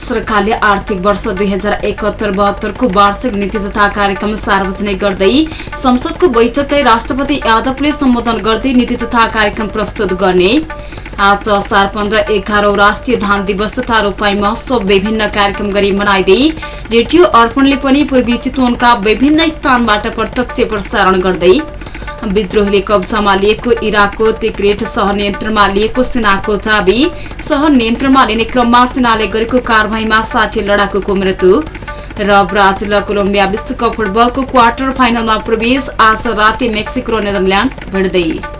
सरकारले आर्थिक वर्ष दुई हजार एकहत्तर बहत्तरको वार्षिक नीति तथा कार्यक्रम सार्वजनिक गर्दै संसदको बैठकलाई राष्ट्रपति यादवले सम्बोधन गर्दै नीति तथा कार्यक्रम प्रस्तुत गर्ने। आज असार पन्ध्र एघारौं राष्ट्रिय धान दिवस तथा रोपाई महोत्सव विभिन्न कार्यक्रम गरी मनाइँदै रेडियो अर्पणले पनि पूर्वी चितवनका विभिन्न स्थानबाट प्रत्यक्ष प्रसारण गर्दै विद्रोहीले कब्जामा लिएको इराकको तिक्रेट सहर नियन्त्रणमा लिएको सेनाको दावी सहर नियन्त्रणमा लिने क्रममा सेनाले गरेको कारवाहीमा साठी लडाकुको मृत्यु। र ब्राजिल र कोलम्बिया विश्वकप फुटबलको क्वार्टर फाइनलमा प्रवेश। आज राति मेक्सिको र नेदरल्याण्ड भिड्दै।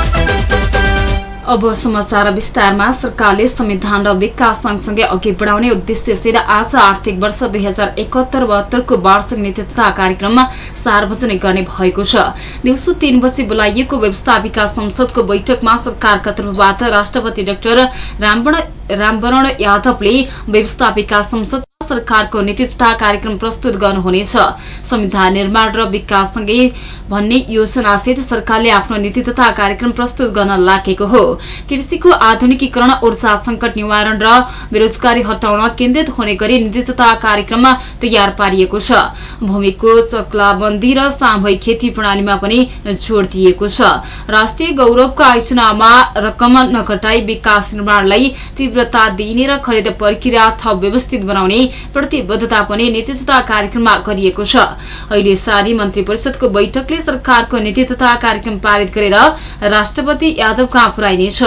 अब समाचार विस्तारमा सरकारले संविधान र विकास सँगसँगै अघि बढाउने उद्देश्यसित आज आर्थिक वर्ष दुई हजार एकहत्तर बहत्तरको वार्षिक नीति तथा कार्यक्रममा सार्वजनिक गर्ने भएको छ। दिउँसो तीन बजी बोलाइएको व्यवस्थापिका संसदको बैठकमा सरकारका तर्फबाट राष्ट्रपति डाक्टर रामवरण यादवले व्यवस्थापिका संसद सरकारको नीति तथा कार्यक्रम प्रस्तुत गर्नुहुनेछ। संविधान निर्माण र विकाससँगै भन्ने योजनासहित सरकारले आफ्नो नीति तथा कार्यक्रम प्रस्तुत गर्न लागेको हो। कृषिको आधुनिकीकरण ऊर्जा संकट निवारण र बेरोजगारी हटाउन केन्द्रित हुने गरी नीति तथा कार्यक्रम तयार पारिएको छ। भूमिको चक्लाबन्दी र सामूहिक खेती प्रणालीमा पनि जोड़ दिएको छ। राष्ट्रिय गौरवको आयोजनामा रकम नघटाई विकास निर्माणलाई तीव्रता दिइने र खरिद प्रक्रिया थप व्यवस्थित बनाउने प्रतिबद्धता पनि नीति तथा कार्यक्रममा गरिएको छ। अहिले सारी मन्त्री परिषदको बैठकले सरकारको नीति तथा कार्यक्रम पारित गरेर राष्ट्रपति यादव कहाँ पुर्याइनेछ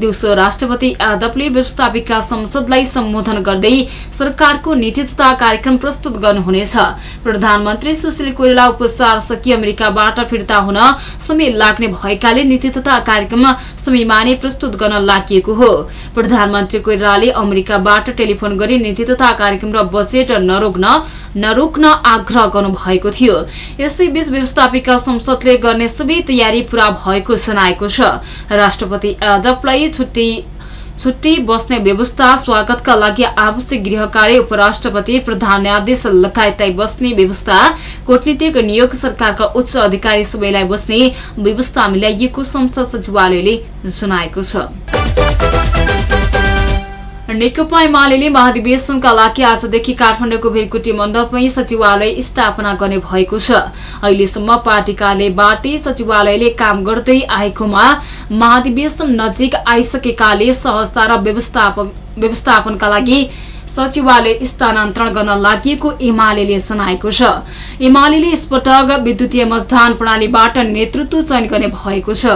दिउँसो राष्ट्रपति यादवले व्यवस्थापिका संसदलाई सम्बोधन गर्दै सरकारको नीति तथा कार्यक्रम प्रस्तुत गर्नुहुनेछ। प्रधानमन्त्री सुशील कोइराला उपचार सकिए अमेरिकाबाट फिर्ता हुन समय लाग्ने भएकाले नीति तथा कार्यक्रम समयमा नै प्रस्तुत गर्न लागि हो। प्रधानमन्त्री कोइरालाले अमेरिकाबाट टेलिफोन गरी नीति तथा कार्यक्रम र बजेट नरोक्न नरोक्न आग्रह गर्नु भएको थियो यसैबीच व्यवस्थापिका संसदले गर्ने सबै तयारी पूरा भएको जनाएको छ। राष्ट्रपति यादवलाई छुट्टी छुट्टी बस्ने व्यवस्था स्वागतका लागि आवश्यक गृह कार्य उपराष्ट्रपति प्रधान न्यायाधीश लगायतलाई बस्ने व्यवस्था कूटनीतिक नियोग सरकारका उच्च अधिकारी सबैलाई बस्ने व्यवस्था मिलाइएको संसद सचिवालयले जनाएको छ। नेकपा एमाले महाधिवेशनका लागि आजदेखि काठमाडौँको भेरकुटी मण्डपमै सचिवालय स्थापना गर्ने भएको छ। अहिलेसम्म पार्टी कार्यालयबाटै सचिवालयले काम गर्दै आएकोमा महाधिवेशन नजिक आइसकेकाले सहजता र व्यवस्थापनका लागि सचिवालय स्थानान्तरण गर्न लागि एमाले जनाएको छ। एमाले यसपटक विद्युतीय मतदान प्रणालीबाट नेतृत्व चयन गर्ने भएको छ।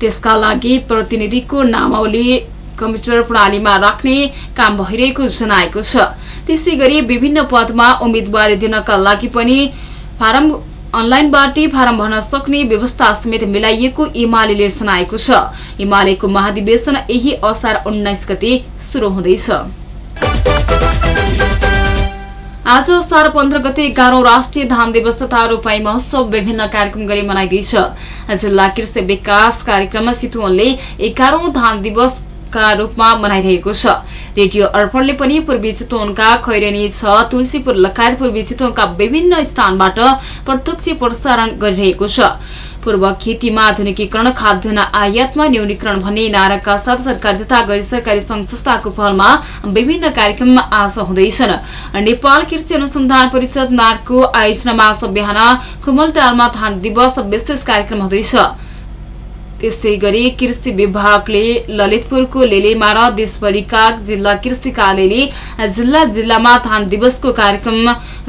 त्यसका लागि प्रतिनिधिको नामावली कम्प्युटर प्रणालीमा राख्ने काम भइरहेको जनाएको छ। त्यसै गरी विभिन्न पदमा उम्मेद्वारी दिनका लागि पनि फारम अनलाइनबाटै फारम भर्न सक्ने व्यवस्था समेत मिलाइएको एमाले जनाएको छ। एमालेको महाधिवेशन यही असार उन्नाइस गते शुरू हुँदैछ। आज असार पन्ध्र गते एघारौं राष्ट्रिय धान दिवस तथा रोपाई महोत्सव विभिन्न कार्यक्रम गरी मनाइँदैछ। जिल्ला कृषि विकास कार्यक्रम चितवनले एघारौं धान दिवस का रूपमा मनाइरहेको छ। रेडियो अर्पणले पनि पूर्वी चितवनका खैरेनी छ तुलसीपुर लगायत पूर्वी चितवनका विभिन्न स्थानबाट प्रत्यक्ष प्रसारण गरिरहेको छ। पूर्व खेतीमा आधुनिकीकरण खाद्यान्न आयातमा न्यूनीकरण भन्ने नाराका साथ सरकारी तथा गैर सरकारी संघ संस्थाको पहलमा विभिन्न कार्यक्रम आज हुँदैछन्। नेपाल कृषि अनुसन्धान परिषद नाटको आयोजनामा आज बिहान कुमलटारमा धान दिवस विशेष कार्यक्रम हुँदैछ। त्यसै गरी कृषि विभागले ललितपुरको लेलेमा र देशभरिका जिल्ला कृषि कार्यालयले जिल्ला जिल्लामा धान दिवसको कार्यक्रम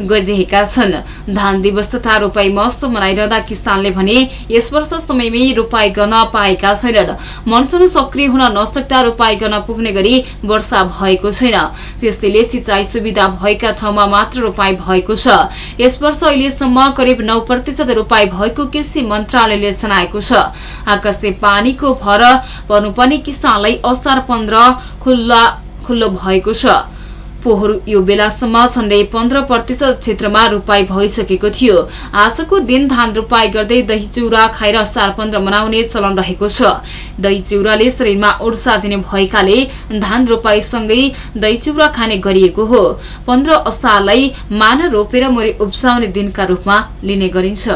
गरिरहेका छन्। धान दिवस तथा रोपाई महोत्सव मनाइरहँदा किसानले भने यस वर्ष समयमै रोपाई गर्न पाएका छैनन्। मनसुन सक्रिय हुन नसक्दा रोपाई गर्न पुग्ने गरी वर्षा भएको छैन। त्यसैले सिंचाई सुविधा भएका ठाउँमा मात्र रोपाई भएको छ। यस वर्ष अहिलेसम्म करिब नौ प्रतिशत रोपाई भएको कृषि मन्त्रालयले जनाएको छ। आकाशे पानीको भर पर्नुपर्ने किसानलाई असार पन्ध्र खुल्ला खुल्लो भएको छ। पोहोर यो बेलासम्म झण्डै पन्ध्र प्रतिशत क्षेत्रमा रोपाई भइसकेको थियो। आजको दिन धान रोपाई गर्दै दही चिउरा खाएर असार पन्ध्र मनाउने चलन रहेको छ। दही चिउराले शरीरमा ऊर्जा दिने भएकाले धान रोपाईसँगै दही चिउरा खाने गरिएको हो। पन्ध्र असारलाई मान रोपेर मरि उब्जाउने दिनका रूपमा लिने गरिन्छ।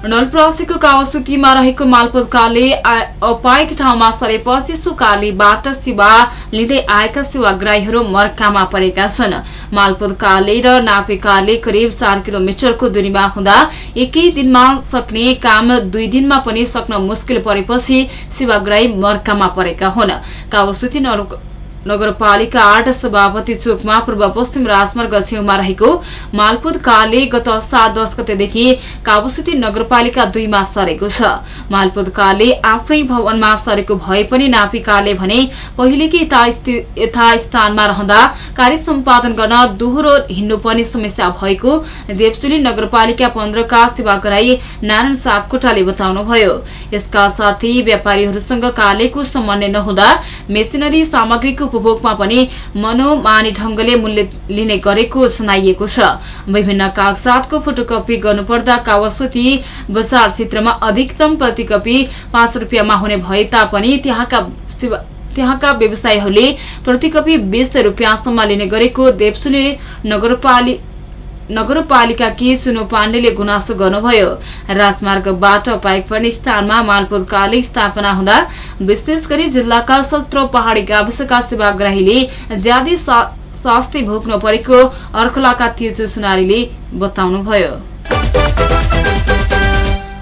नलप्रासीको कावासुतीमा रहेको मालपोतकाले अपाएक ठाउँमा सरेपछि सुकालीबाट सेवा लिँदै आएका सेवाग्राहीहरू मर्कामा परेका छन्। मालपोतकाले र नापेकाले करिब चार किलोमिटरको दूरीमा हुँदा एकै दिनमा सक्ने काम दुई दिनमा पनि सक्न मुस्किल परेपछि सेवाग्राही मर्कामा परेका हुन्। कावासुती नगरपालिका आठ सभापति चोकमा पूर्व पश्चिम राजमार्ग छेउमा रहेको मालपुत कारले गत सात दस गतेदेखि काबुसिटी नगरपालिका दुईमा सरेको छ। मालपुत कारले आफ्नै भवनमा सरेको भए पनि नापिकाले भने पहिलेकै यथास्थानमा रहँदा कार्य सम्पादन गर्न दोहोरो हिँड्नुपर्ने समस्या भएको देवचुली नगरपालिका पन्ध्रका सेवाग्राही नारायण सापकोटाले बताउनुभयो। यसका साथै व्यापारीहरूसँग कार्यको समन्वय नहुँदा मेसिनरी सामग्रीको उपभोगमा पनि मनोमानी ढंगले मूल्य लिने गरेको सुनाइएको छ। विभिन्न कागजातको फोटोकपी गर्नुपर्दा कावासुती बजार क्षेत्रमा अधिकतम प्रतिकपी पाँच रुपियाँमा हुने भए तापनि त्यहाँका त्यहाँका व्यवसायीहरूले प्रतिकपी बीस रुपियाँसम्म लिने गरेको देवसुने नगरपालिका नगरपालिकाकी चुनु पाण्डेले गुनासो गर्नुभयो। राजमार्गबाट पाइक पर्ने स्थानमा मालपोत काले स्थापना हुँदा विशेष गरी जिल्लाका सत्र पहाड़ी गाविसका सेवाग्राहीले ज्यादै शास्ति भोग्नु परेको अर्खलाका तेजु सुनारीले बताउनुभयो।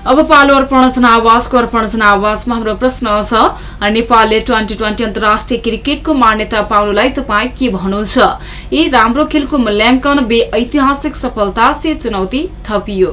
अब पालो अर्पण जनावासको अर्पण जनावासमा हाम्रो प्रश्न छ नेपालले ट्वेन्टी ट्वेन्टी अन्तर्राष्ट्रिय क्रिकेटको मान्यता पाउनुलाई तपाईँ के भन्नुहुन्छ? यी राम्रो खेलको मूल्याङ्कन बे ऐतिहासिक सफलता से चुनौती थपियो।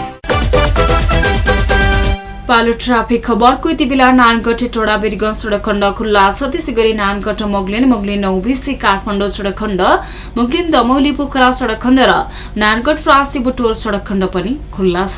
पालो ट्राफिक खबरको यति बेला नानगढ टोडा बेरीगंज सडक खण्ड खुल्ला छ। त्यसै गरी नानगढ मोगलिन मोगलिन नौबिसी काठमाडौँ सडक खण्ड मोगलिन दमौली पोखरा सडक खण्ड र नानगढ फ्रासी बुटोल सडक खण्ड पनि खुल्ला छ।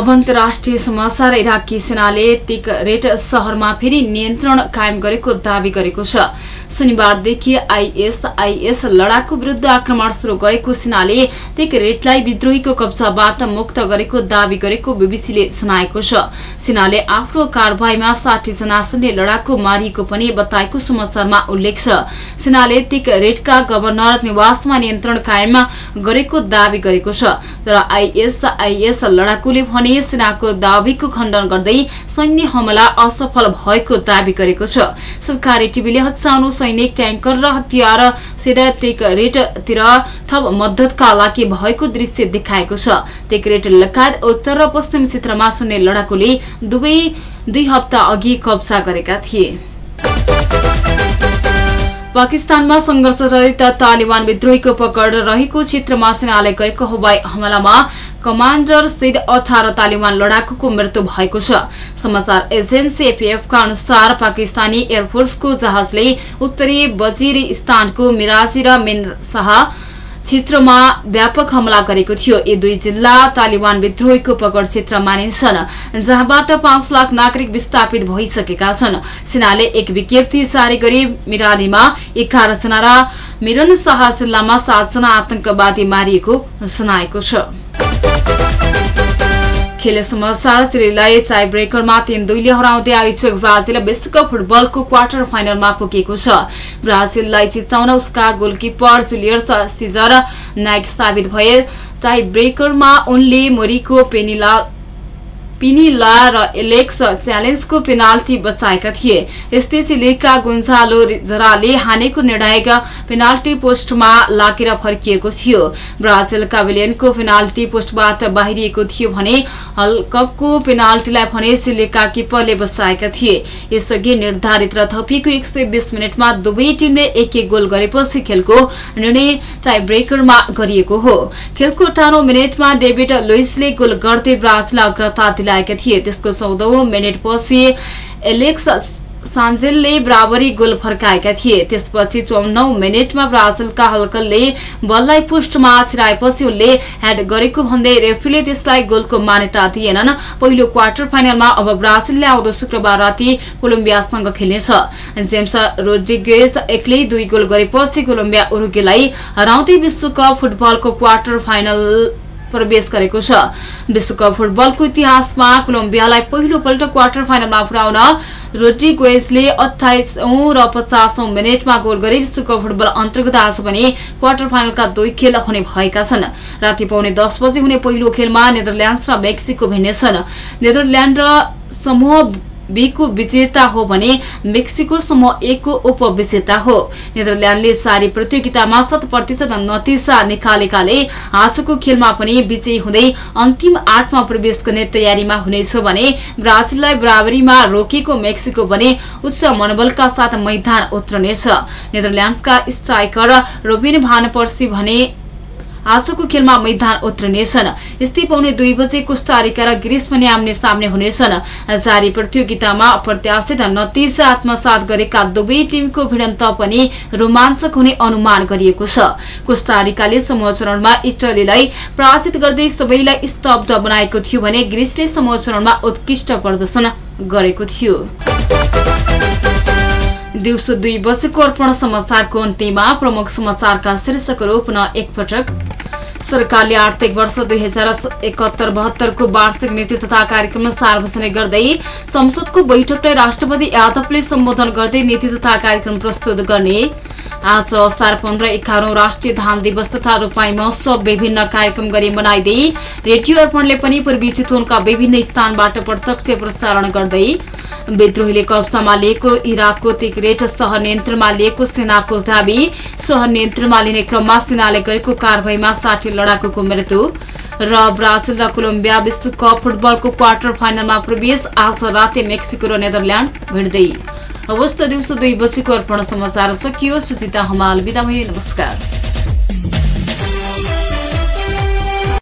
अब अन्तर्राष्ट्रिय समाचार इराकी सेनाले तिकरेट सहरमा फेरि नियन्त्रण कायम गरेको दावी गरेको छ। शनिबारदेखि आइएसआइएस लडाकु विरुद्ध आक्रमण शुरू गरेको सेनाले तिकरेटलाई विद्रोहीको कब्जाबाट मुक्त गरेको दावी गरेको बीबीसीले सुनाएको छ। सेनाले आफ्नो कारवाहीमा साठी जना लडाकु मारिएको पनि बताएको समाचारमा उल्लेख छ। सेनाले तिकरेटका गभर्नर निवासमा नियन्त्रण कायम गरेको दावी गरेको छ। तर आइएसआइएस लडाकुले भने सेनाको दावीको खण्डन गर्दै सैन्य हमला असफल भएको दावी गरेको छ। सरकारी टिभीले हच्चा सैनिक ट्याङ्कर र हतियार सिधै थप मद्दतका लागि भएको दृश्य देखाएको छ। टेकरेट लगायत उत्तर र पश्चिम क्षेत्रमा सुन्ने लडाकुले दुवै दुई हप्ता अघि कब्जा गरेका थिए। पाकिस्तानमा संघर्षरहित तालिबान विद्रोहीको पकड रहेको क्षेत्रमा सेनाले गरेको हवाई हमलामा कमान्डर सहित अठार तालिबान लडाकुको मृत्यु भएको छ। समाचार एजेन्सी एपीएफका अनुसार पाकिस्तानी एयरफोर्सको जहाजले उत्तरी बजिरिस्तानको मिराजी र मेन शाह क्षेत्रमा व्यापक हमला गरेको थियो। यी दुई जिल्ला तालिबान विद्रोहीको पकड क्षेत्र मानिन्छन् जहाँबाट पाँच लाख नागरिक विस्थापित भइसकेका छन्। सेनाले एक विज्ञप्ति जारी गरी मिरालीमा एघार जना र मिरन शाह जिल्लामा सातजना आतंकवादी मारिएको जनाएको छ। खेल समाचार चिलीलाई टाई ब्रेकरमा तीन दुईले हराउँदै आयोजक ब्राजिल विश्वकप फुटबलको क्वार्टर फाइनलमा पुगेको छ। ब्राजिललाई जिताउन उसका गोलकिपर जुलियर्स सिजर नाइक साबित भए। टाई ब्रेकरमा उनले मोरीको पेनिला पिनिला र एलेक्स च्यालेन्जको पेनाल्टी बचाएका थिए। यस्तै चिलेका गुन्जालो जराले हानेको निर्णायक पेनाल्टी पोस्टमा लागेर फर्किएको थियो। ब्राजिल काबिलियनको पेनाल्टी पोस्टबाट बाहिरिएको थियो भने हल्कको पेनाल्टीलाई भने चिलेका किपरले बचाएका थिए। यसअघि निर्धारित र थपिएको एक मिनटमा दुवै टिमले एक एक गोल गरेपछि खेलको निर्णय टाई ब्रेकरमा गरिएको हो। खेलको अठारौं मिनटमा डेभिड लुइसले गोल गर्दै ब्राजिल अग्रता दिलाएका थिए। त्यसको चौधौं मिनटपछि एलेक्स सान्जेलले बराबरी गोल फर्काएका थिए। त्यसपछि चौनौ मिनटमा ब्राजिलका हल्कलले बललाई पुष्टमा छिराएपछि उनले ह्याड गरेको भन्दै रेफ्रीले त्यसलाई गोलको मान्यता दिएनन्। पहिलो क्वार्टर फाइनलमा अब ब्राजिलले आउँदो शुक्रबार राति कोलम्बियासँग खेल्नेछ। जेम्स रोड्रिगेज एक्लै दुई गोल गरेपछि कोलम्बिया उरुगेलाई हराउँदै विश्वकप फुटबलको क्वार्टर फाइनल प्रवेश गरेको छ। विश्वकप फुटबलको इतिहासमा कोलम्बियालाई पहिलोपल्ट क्वार्टर फाइनलमा पुर्याउन रोड्रिगोएसले अठाइसौं र पचासौं मिनटमा गोल गरे विश्वकप फुटबल अन्तर्गत आज पनि क्वार्टर फाइनलका दुई खेल हुने भएका छन्। राति पाउने दस बजे हुने पहिलो खेलमा नेदरल्याण्ड र मेक्सिको भिन्नेछन्। नेदरल्याण्ड र समूह बीको विजेता हो भने मेक्सिको समूह एकको उपविजेता हो। नेदरल्याण्डले चारै प्रतियोगितामा शत प्रतिशत नतिजा निकालेकाले आजको खेलमा पनि विजयी हुँदै अन्तिम आठमा प्रवेश गर्ने तयारीमा हुनेछ भने ब्राजिललाई बराबरीमा रोकेको मेक्सिको भने उच्च मनोबलका साथ मैदान उत्रनेछ। नेदरल्याण्डसका स्ट्राइकर रोबिन भानपर्सी भने आजको खेलमा मैदान उत्रिनेछन्। यस्तै पाउने दुई बजे कोष्टारिका र ग्रिस पनि आम्ने सामने हुनेछन्। जारी प्रतियोगितामा अप्रत्याशित नतिजा आत्मसात गरेका दुवै टिमको भिडन्त पनि रोमाञ्चक हुने अनुमान गरिएको छ। कोष्टारिकाले समूह चरणमा इटलीलाई पराजित गर्दै सबैलाई स्तब्ध बनाएको थियो भने ग्रिसले समूह चरणमा उत्कृष्ट प्रदर्शन गरेको थियो। दिउँसो दुई बजेको अर्पण समाचारको अन्त्यमा प्रमुख समाचारका शीर्षकहरू पुनः एकपटक। सरकारले आर्थिक वर्ष दुई हजार एकहत्तर बहत्तरको वार्षिक नीति तथा कार्यक्रम सार्वजनिक गर्दै संसदको बैठकलाई राष्ट्रपति यादवले सम्बोधन गर्दै नीति तथा कार्यक्रम प्रस्तुत गर्ने। आज असार पन्ध्र एघारौं राष्ट्रिय धान दिवस तथा रूपाई महोत्सव विभिन्न कार्यक्रम गरी मनाइँदै रेडियो अर्पणले पनि पूर्वी चितवनका विभिन्न स्थानबाट प्रत्यक्ष प्रसारण गर्दै विद्रोहीले कब्जामा लिएको इराकको तिग्रेट सहर नियन्त्रणमा लिएको सेनाको दावी सहर नियन्त्रणमा लिने क्रममा सेनाले गरेको कारवाहीमा साठी लडाकुको मृत्यु। र ब्राजिल र कोलम्बिया विश्वकप फुटबलको क्वार्टर फाइनलमा प्रवेश। आज राति मेक्सिको र नेदरल्याण्ड भिड्दै। अवस्था दिउँसो दुई बजेको अर्पण समाचार सकियो। सुचिता हमाल बिदा नमस्कार।